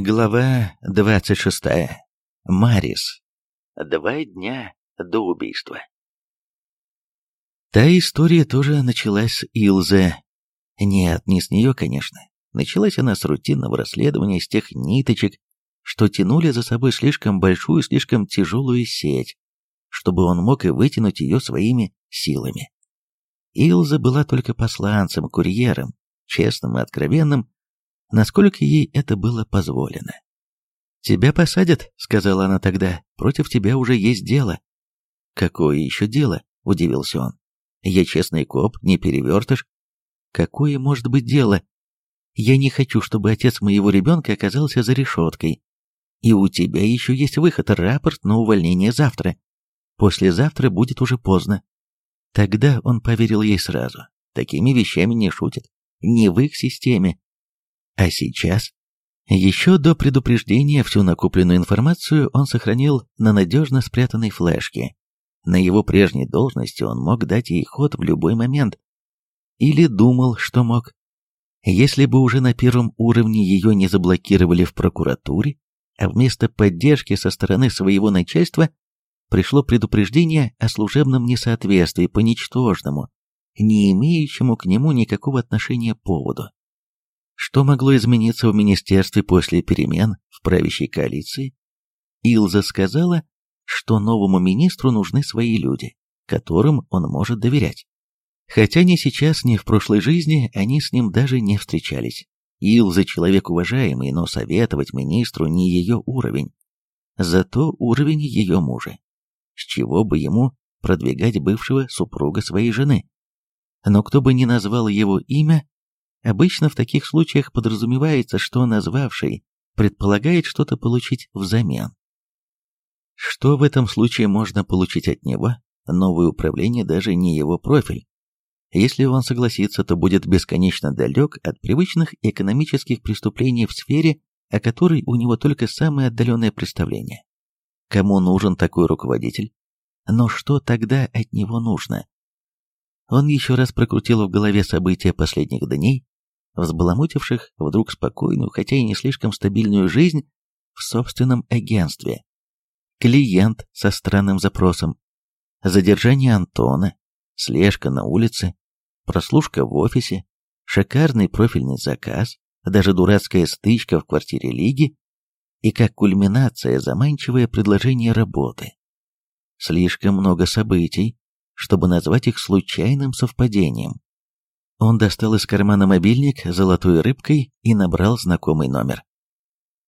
Глава 26. Марис. Два дня до убийства. Та история тоже началась с Илзы. Нет, не с нее, конечно. Началась она с рутинного расследования, с тех ниточек, что тянули за собой слишком большую, слишком тяжелую сеть, чтобы он мог и вытянуть ее своими силами. Илза была только посланцем, курьером, честным и откровенным, насколько ей это было позволено. «Тебя посадят», — сказала она тогда, — «против тебя уже есть дело». «Какое еще дело?» — удивился он. «Я честный коп, не перевертыш». «Какое может быть дело? Я не хочу, чтобы отец моего ребенка оказался за решеткой. И у тебя еще есть выход, рапорт на увольнение завтра. Послезавтра будет уже поздно». Тогда он поверил ей сразу. Такими вещами не шутят. Не в их системе, а сейчас, еще до предупреждения, всю накопленную информацию он сохранил на надежно спрятанной флешке. На его прежней должности он мог дать ей ход в любой момент. Или думал, что мог. Если бы уже на первом уровне ее не заблокировали в прокуратуре, а вместо поддержки со стороны своего начальства пришло предупреждение о служебном несоответствии по ничтожному, не имеющему к нему никакого отношения поводу. Что могло измениться в министерстве после перемен в правящей коалиции? Илза сказала, что новому министру нужны свои люди, которым он может доверять. Хотя ни сейчас, ни в прошлой жизни они с ним даже не встречались. Илза человек уважаемый, но советовать министру не ее уровень. Зато уровень ее мужа. С чего бы ему продвигать бывшего супруга своей жены? Но кто бы ни назвал его имя, Обычно в таких случаях подразумевается, что назвавший предполагает что-то получить взамен. Что в этом случае можно получить от него? Новое управление даже не его профиль. Если он согласится, то будет бесконечно далек от привычных экономических преступлений в сфере, о которой у него только самое отдаленное представление. Кому нужен такой руководитель? Но что тогда от него нужно? Он еще раз прокрутил в голове события последних дней, взбаламутивших вдруг спокойную, хотя и не слишком стабильную жизнь в собственном агентстве. Клиент со странным запросом, задержание Антона, слежка на улице, прослушка в офисе, шикарный профильный заказ, даже дурацкая стычка в квартире Лиги и как кульминация заманчивое предложение работы. Слишком много событий, чтобы назвать их случайным совпадением. Он достал из кармана мобильник с золотой рыбкой и набрал знакомый номер.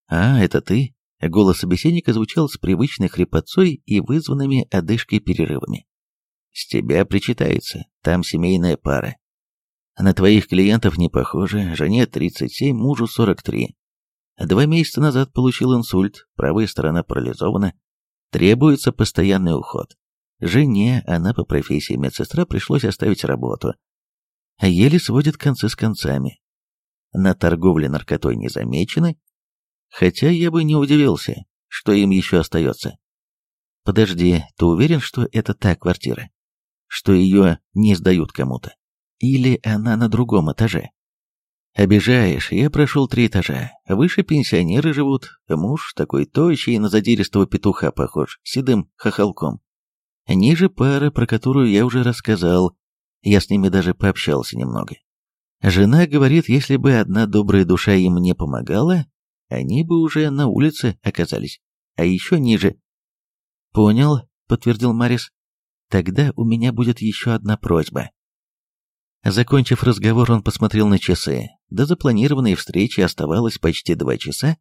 «А, это ты?» Голос собеседника звучал с привычной хрипотцой и вызванными одышкой перерывами. «С тебя причитается, там семейная пара. На твоих клиентов не похоже, жене 37, мужу 43. Два месяца назад получил инсульт, правая сторона парализована. Требуется постоянный уход. Жене, она по профессии медсестра, пришлось оставить работу. А еле сводят концы с концами. На торговле наркотой не замечены, хотя я бы не удивился, что им еще остается. Подожди, ты уверен, что это та квартира? Что ее не сдают кому-то? Или она на другом этаже? Обижаешь, я прошел три этажа. Выше пенсионеры живут. Муж такой тощий, на задиристого петуха похож, седым хохолком. Ниже пара, про которую я уже рассказал, я с ними даже пообщался немного. Жена говорит, если бы одна добрая душа им не помогала, они бы уже на улице оказались, а еще ниже. «Понял», — подтвердил Марис. «Тогда у меня будет еще одна просьба». Закончив разговор, он посмотрел на часы. До запланированной встречи оставалось почти два часа,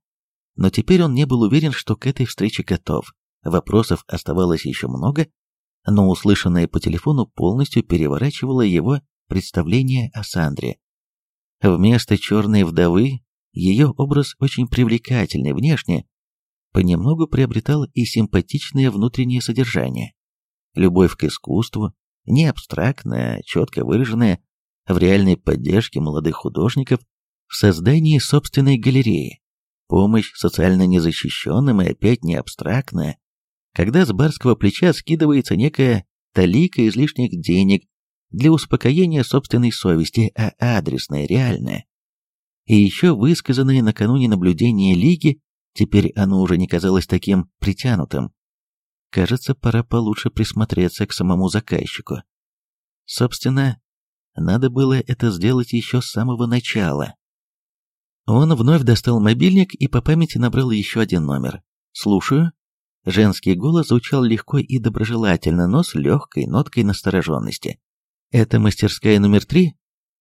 но теперь он не был уверен, что к этой встрече готов. Вопросов оставалось еще много, но услышанное по телефону полностью переворачивало его представление о Сандре. Вместо черной вдовы ее образ очень привлекательный внешне, понемногу приобретал и симпатичное внутреннее содержание. Любовь к искусству, не абстрактная, а четко выраженная, в реальной поддержке молодых художников, в создании собственной галереи, помощь социально незащищенным и опять не абстрактная, когда с барского плеча скидывается некая талика излишних денег для успокоения собственной совести, а адресная, реальная. И еще высказанные накануне наблюдения Лиги, теперь оно уже не казалось таким притянутым. Кажется, пора получше присмотреться к самому заказчику. Собственно, надо было это сделать еще с самого начала. Он вновь достал мобильник и по памяти набрал еще один номер. «Слушаю», Женский голос звучал легко и доброжелательно, но с легкой ноткой настороженности. «Это мастерская номер три?»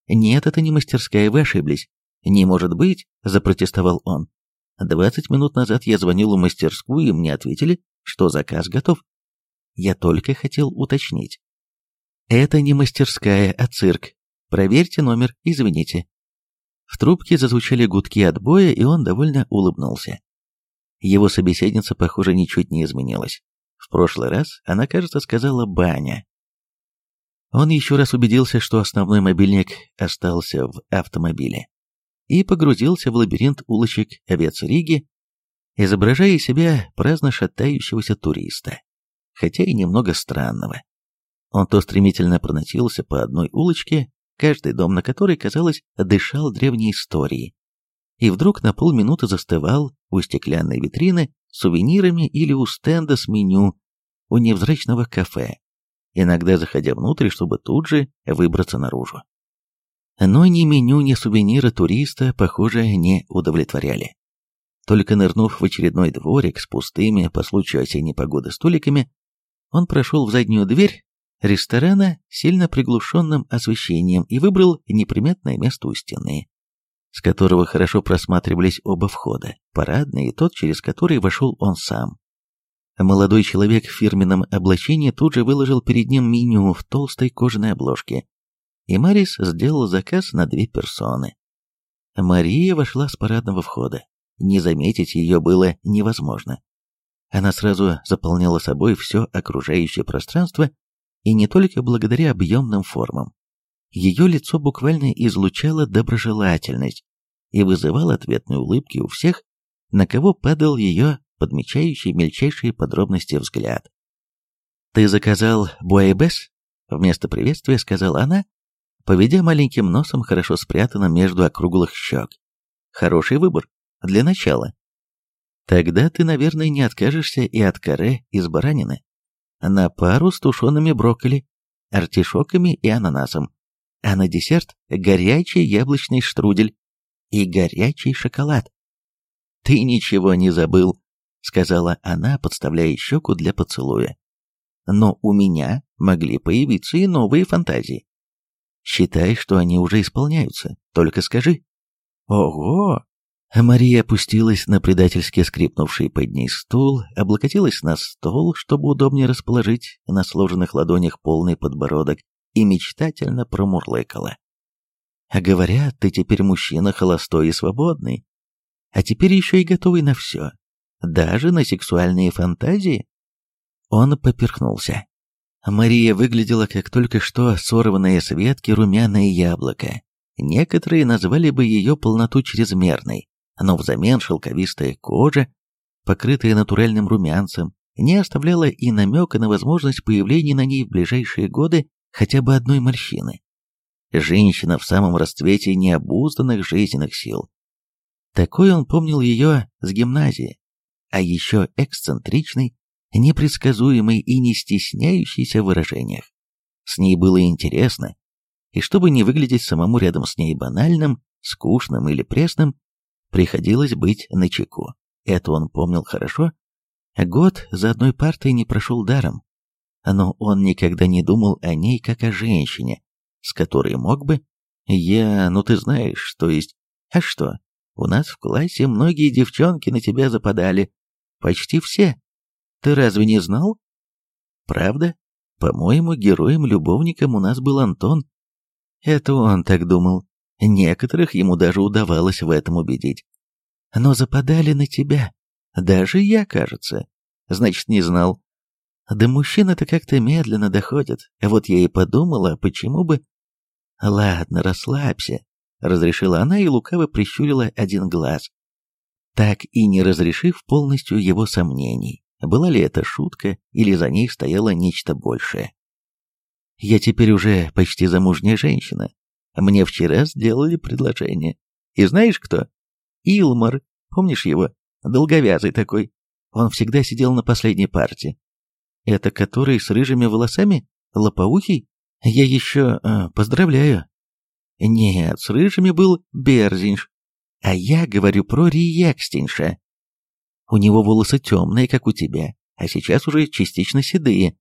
«Нет, это не мастерская, вы ошиблись». «Не может быть», — запротестовал он. «Двадцать минут назад я звонил в мастерскую, и мне ответили, что заказ готов. Я только хотел уточнить». «Это не мастерская, а цирк. Проверьте номер, извините». В трубке зазвучали гудки отбоя, и он довольно улыбнулся. Его собеседница, похоже, ничуть не изменилась. В прошлый раз она, кажется, сказала «баня». Он еще раз убедился, что основной мобильник остался в автомобиле и погрузился в лабиринт улочек Авиацриги, изображая себя праздно шатающегося туриста, хотя и немного странного. Он то стремительно проносился по одной улочке, каждый дом на которой, казалось, дышал древней историей, и вдруг на полминуты застывал у стеклянной витрины с сувенирами или у стенда с меню у невзрачного кафе, иногда заходя внутрь, чтобы тут же выбраться наружу. Но ни меню, ни сувениры туриста, похоже, не удовлетворяли. Только нырнув в очередной дворик с пустыми по случаю осенней погоды столиками, он прошел в заднюю дверь ресторана сильно приглушенным освещением и выбрал неприметное место у стены, с которого хорошо просматривались оба входа, парадный и тот, через который вошел он сам. Молодой человек в фирменном облачении тут же выложил перед ним меню в толстой кожаной обложке, и Марис сделал заказ на две персоны. Мария вошла с парадного входа. Не заметить ее было невозможно. Она сразу заполняла собой все окружающее пространство, и не только благодаря объемным формам. Ее лицо буквально излучало доброжелательность и вызывало ответные улыбки у всех, на кого падал ее подмечающий мельчайшие подробности взгляд. «Ты заказал буайбес?» — вместо приветствия сказала она, поведя маленьким носом, хорошо спрятанным между округлых щек. «Хороший выбор. Для начала». «Тогда ты, наверное, не откажешься и от каре из баранины. На пару с тушеными брокколи, артишоками и ананасом а на десерт горячий яблочный штрудель и горячий шоколад. «Ты ничего не забыл», — сказала она, подставляя щеку для поцелуя. «Но у меня могли появиться и новые фантазии. Считай, что они уже исполняются, только скажи». «Ого!» Мария опустилась на предательски скрипнувший под ней стул, облокотилась на стол, чтобы удобнее расположить на сложенных ладонях полный подбородок, и мечтательно промурлыкала. «А говорят, ты теперь мужчина холостой и свободный, а теперь еще и готовый на все, даже на сексуальные фантазии». Он поперхнулся. Мария выглядела как только что сорванное с ветки румяное яблоко. Некоторые назвали бы ее полноту чрезмерной, но взамен шелковистая кожа, покрытая натуральным румянцем, не оставляла и намека на возможность появления на ней в ближайшие годы хотя бы одной морщины. Женщина в самом расцвете необузданных жизненных сил. Такой он помнил ее с гимназии, а еще эксцентричный, непредсказуемый и не стесняющийся в выражениях. С ней было интересно, и чтобы не выглядеть самому рядом с ней банальным, скучным или пресным, приходилось быть начеку. Это он помнил хорошо. Год за одной партой не прошел даром, но он никогда не думал о ней как о женщине, с которой мог бы. Я, ну ты знаешь, то есть... А что? У нас в классе многие девчонки на тебя западали. Почти все. Ты разве не знал? Правда? По-моему, героем-любовником у нас был Антон. Это он так думал. Некоторых ему даже удавалось в этом убедить. Но западали на тебя. Даже я, кажется. Значит, не знал. Да мужчины-то как-то медленно доходит, А вот я и подумала, почему бы... Ладно, расслабься, разрешила она и лукаво прищурила один глаз. Так и не разрешив полностью его сомнений, была ли это шутка или за ней стояло нечто большее. Я теперь уже почти замужняя женщина. Мне вчера сделали предложение. И знаешь кто? Илмар. Помнишь его? Долговязый такой. Он всегда сидел на последней партии. Это который с рыжими волосами? Лопоухий? Я еще... Э, поздравляю. Нет, с рыжими был Берзинш. А я говорю про Риекстинша. У него волосы темные, как у тебя, а сейчас уже частично седые.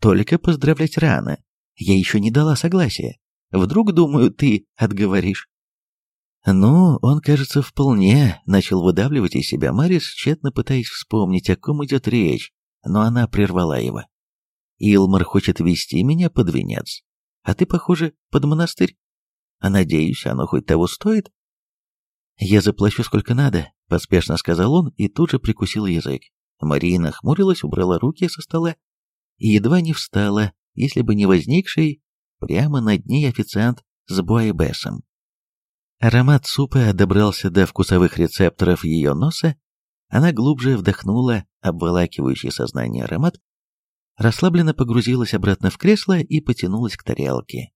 Только поздравлять рано. Я еще не дала согласия. Вдруг, думаю, ты отговоришь. Ну, он, кажется, вполне начал выдавливать из себя Марис, тщетно пытаясь вспомнить, о ком идет речь но она прервала его. «Илмар хочет вести меня под венец, а ты, похоже, под монастырь. А надеюсь, оно хоть того стоит?» «Я заплачу сколько надо», — поспешно сказал он и тут же прикусил язык. Мария нахмурилась, убрала руки со стола и едва не встала, если бы не возникший прямо над ней официант с буайбесом. Аромат супа добрался до вкусовых рецепторов ее носа, она глубже вдохнула обволакивающий сознание аромат, расслабленно погрузилась обратно в кресло и потянулась к тарелке.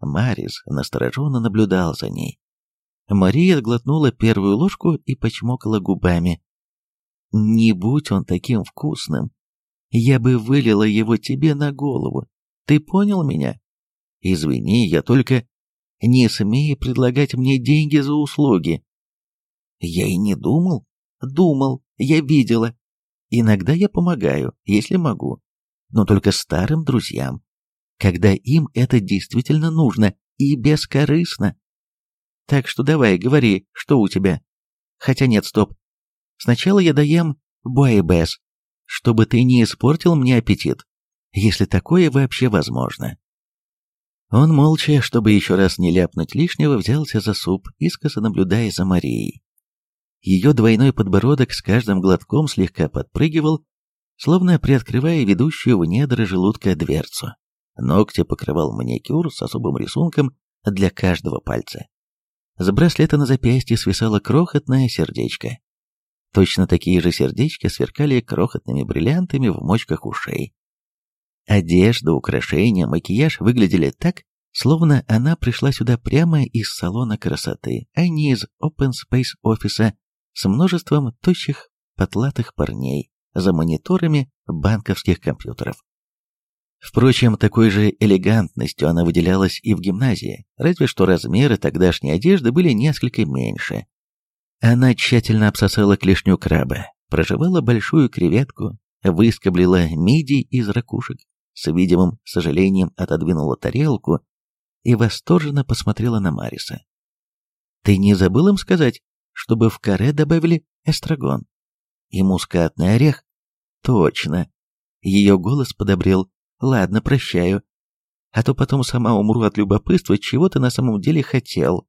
Марис настороженно наблюдал за ней. Мария глотнула первую ложку и почмокала губами. «Не будь он таким вкусным! Я бы вылила его тебе на голову! Ты понял меня? Извини, я только...» «Не смей предлагать мне деньги за услуги!» «Я и не думал!» думал, я видела. Иногда я помогаю, если могу, но только старым друзьям, когда им это действительно нужно и бескорыстно. Так что давай, говори, что у тебя. Хотя нет, стоп. Сначала я доем Буайбес, чтобы ты не испортил мне аппетит, если такое вообще возможно. Он молча, чтобы еще раз не ляпнуть лишнего, взялся за суп, искоса наблюдая за Марией. Ее двойной подбородок с каждым глотком слегка подпрыгивал, словно приоткрывая ведущую в недра желудка дверцу. Ногти покрывал маникюр с особым рисунком для каждого пальца. С браслета на запястье свисало крохотное сердечко. Точно такие же сердечки сверкали крохотными бриллиантами в мочках ушей. Одежда, украшения, макияж выглядели так, словно она пришла сюда прямо из салона красоты, а не из open space офиса с множеством тощих потлатых парней за мониторами банковских компьютеров. Впрочем, такой же элегантностью она выделялась и в гимназии, разве что размеры тогдашней одежды были несколько меньше. Она тщательно обсосала клешню краба, проживала большую креветку, выскоблила мидий из ракушек, с видимым сожалением отодвинула тарелку и восторженно посмотрела на Мариса. «Ты не забыл им сказать, чтобы в каре добавили эстрагон. И мускатный орех? Точно. Ее голос подобрел. Ладно, прощаю. А то потом сама умру от любопытства, чего ты на самом деле хотел.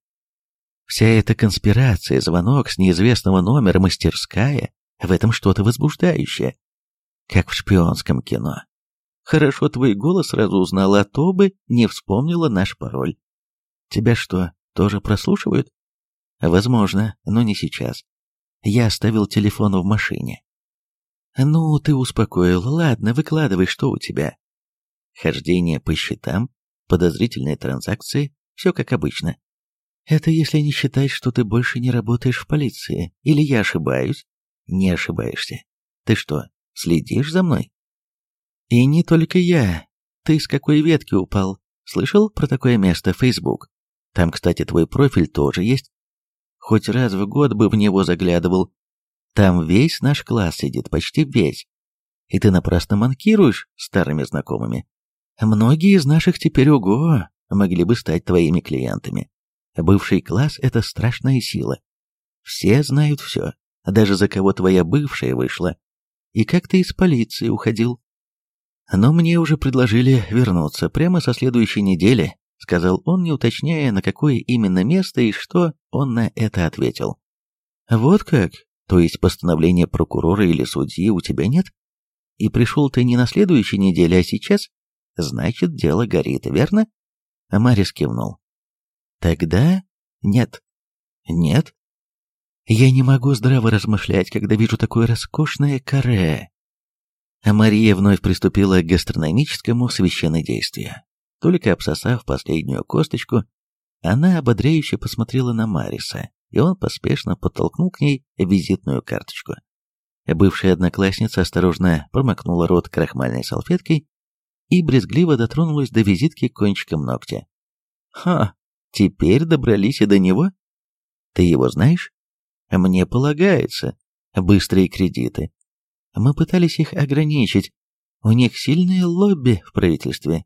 Вся эта конспирация, звонок с неизвестного номера, мастерская, в этом что-то возбуждающее. Как в шпионском кино. Хорошо, твой голос сразу узнала, а то бы не вспомнила наш пароль. Тебя что, тоже прослушивают? Возможно, но не сейчас. Я оставил телефон в машине. Ну, ты успокоил. Ладно, выкладывай, что у тебя. Хождение по счетам, подозрительные транзакции, все как обычно. Это если не считать, что ты больше не работаешь в полиции. Или я ошибаюсь? Не ошибаешься. Ты что, следишь за мной? И не только я. Ты с какой ветки упал? Слышал про такое место, Facebook? Там, кстати, твой профиль тоже есть хоть раз в год бы в него заглядывал. Там весь наш класс сидит, почти весь. И ты напрасно манкируешь старыми знакомыми. Многие из наших теперь, уго могли бы стать твоими клиентами. Бывший класс — это страшная сила. Все знают все, даже за кого твоя бывшая вышла. И как ты из полиции уходил. Но мне уже предложили вернуться прямо со следующей недели, сказал он, не уточняя, на какое именно место и что он на это ответил. Вот как? То есть постановления прокурора или судьи у тебя нет? И пришел ты не на следующей неделе, а сейчас? Значит, дело горит, верно? Марис кивнул. Тогда нет. Нет. Я не могу здраво размышлять, когда вижу такое роскошное каре. Мария вновь приступила к гастрономическому священнодействию. Только обсосав последнюю косточку, она ободряюще посмотрела на Мариса, и он поспешно подтолкнул к ней визитную карточку. Бывшая одноклассница осторожно промокнула рот крахмальной салфеткой и брезгливо дотронулась до визитки кончиком ногтя. «Ха, теперь добрались и до него? Ты его знаешь? Мне полагается. Быстрые кредиты. Мы пытались их ограничить. У них сильное лобби в правительстве,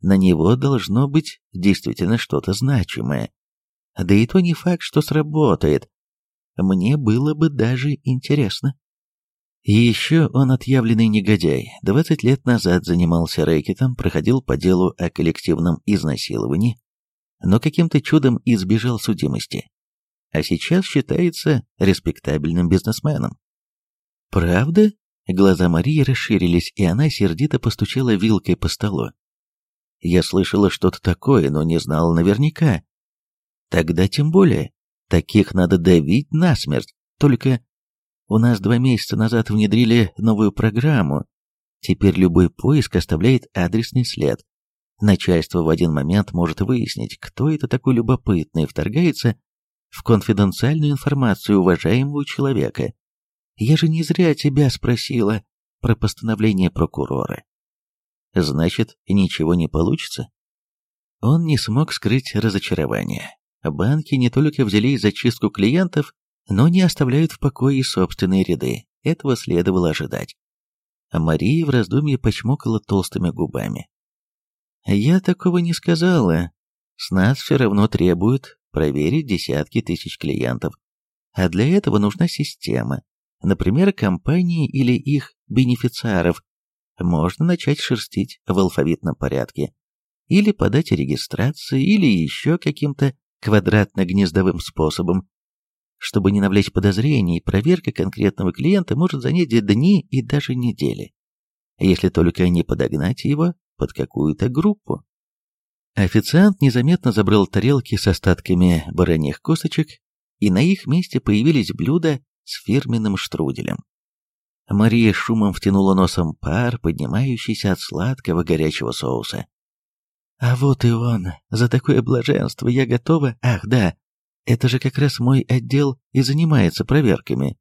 на него должно быть действительно что-то значимое. Да и то не факт, что сработает. Мне было бы даже интересно. И еще он отъявленный негодяй. 20 лет назад занимался рэкетом, проходил по делу о коллективном изнасиловании, но каким-то чудом избежал судимости. А сейчас считается респектабельным бизнесменом. «Правда?» Глаза Марии расширились, и она сердито постучала вилкой по столу. Я слышала что-то такое, но не знала наверняка. Тогда тем более. Таких надо давить насмерть. Только у нас два месяца назад внедрили новую программу. Теперь любой поиск оставляет адресный след. Начальство в один момент может выяснить, кто это такой любопытный вторгается в конфиденциальную информацию уважаемого человека. Я же не зря тебя спросила про постановление прокурора. Значит, ничего не получится? Он не смог скрыть разочарование. Банки не только взялись за чистку клиентов, но не оставляют в покое собственные ряды. Этого следовало ожидать. А Мария в раздумье почмокала толстыми губами. «Я такого не сказала. С нас все равно требуют проверить десятки тысяч клиентов. А для этого нужна система. Например, компании или их бенефициаров, можно начать шерстить в алфавитном порядке, или подать регистрации, или еще каким-то квадратно-гнездовым способом. Чтобы не навлечь подозрений, проверка конкретного клиента может занять дни и даже недели, если только не подогнать его под какую-то группу. Официант незаметно забрал тарелки с остатками бараньих косточек, и на их месте появились блюда с фирменным штруделем. Мария шумом втянула носом пар, поднимающийся от сладкого горячего соуса. «А вот и он! За такое блаженство я готова! Ах, да! Это же как раз мой отдел и занимается проверками.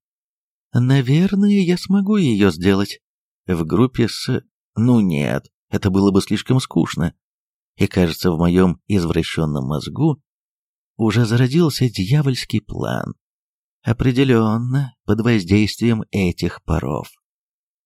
Наверное, я смогу ее сделать. В группе с... Ну нет, это было бы слишком скучно. И кажется, в моем извращенном мозгу уже зародился дьявольский план определенно под воздействием этих паров.